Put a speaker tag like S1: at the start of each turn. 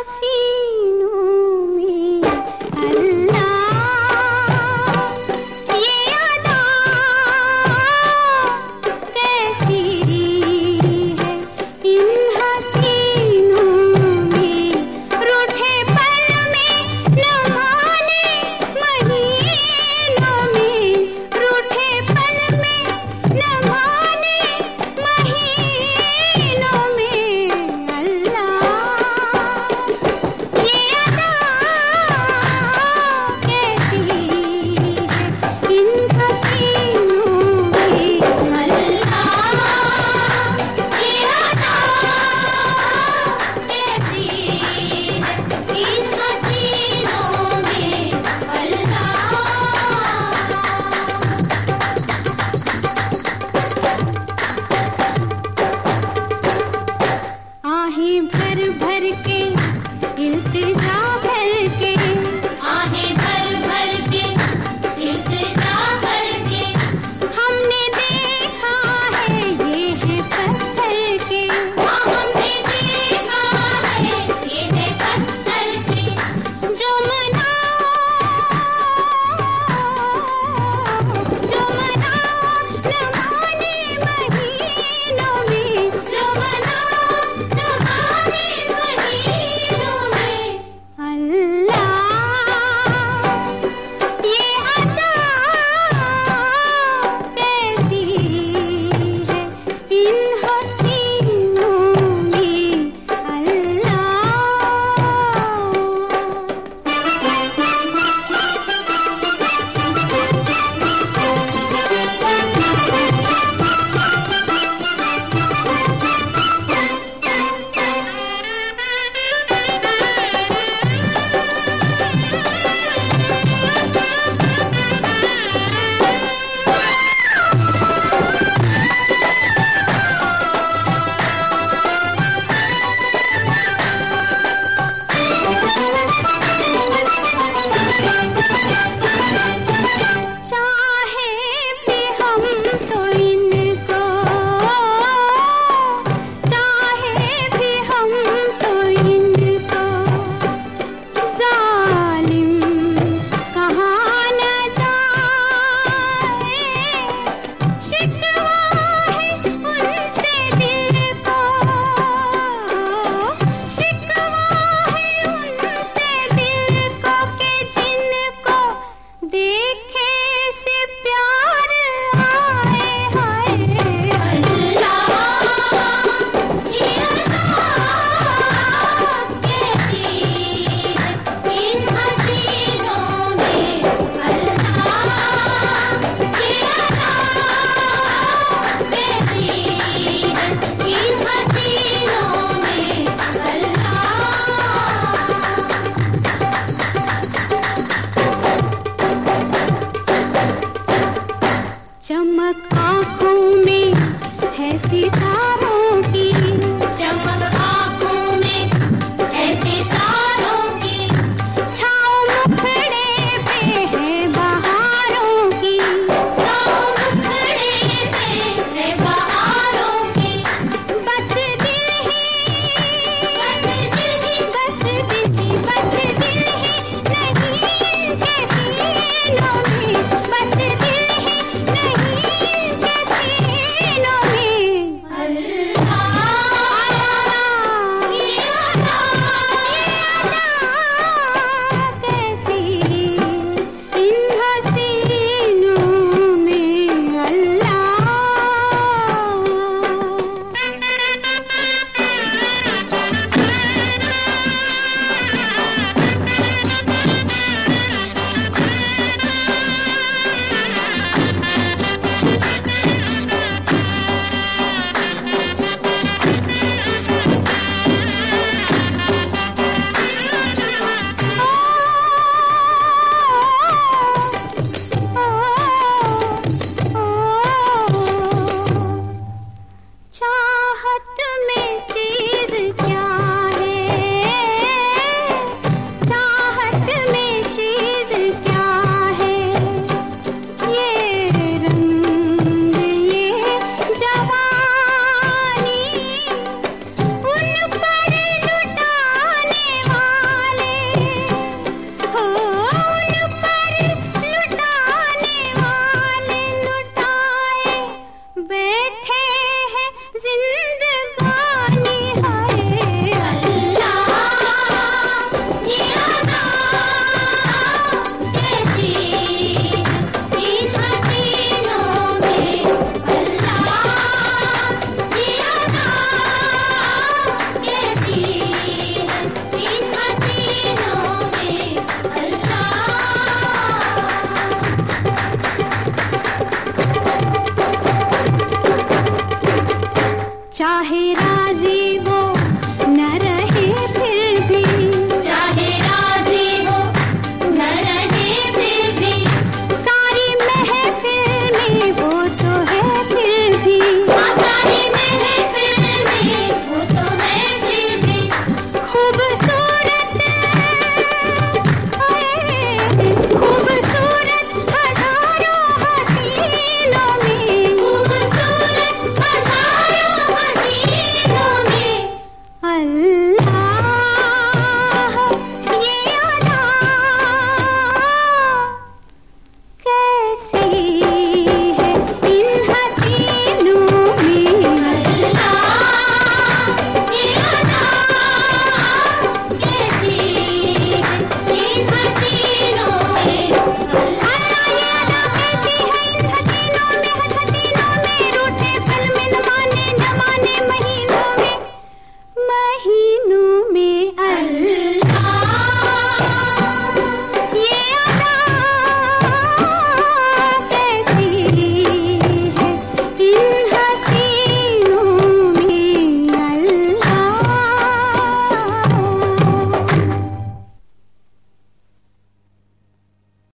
S1: assim. सीखा